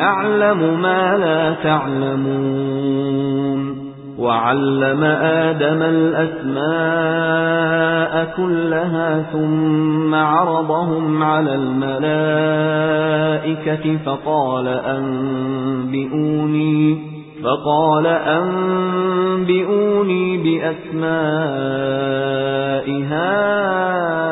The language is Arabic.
أَعْلَمُ مَا لَا تَعْلَمُونَ. وَعَلَّمَ آدَمَ الْأَسْمَاءَ كُلَّهَا ثُمَّ عَرَضَهُمْ عَلَى الْمَلَائِكَةِ فَقَالَ أَنبِئُونِي فَقَالَ أَنبِئُونِي بِأَسْمَاءِ هَؤُلَاءِ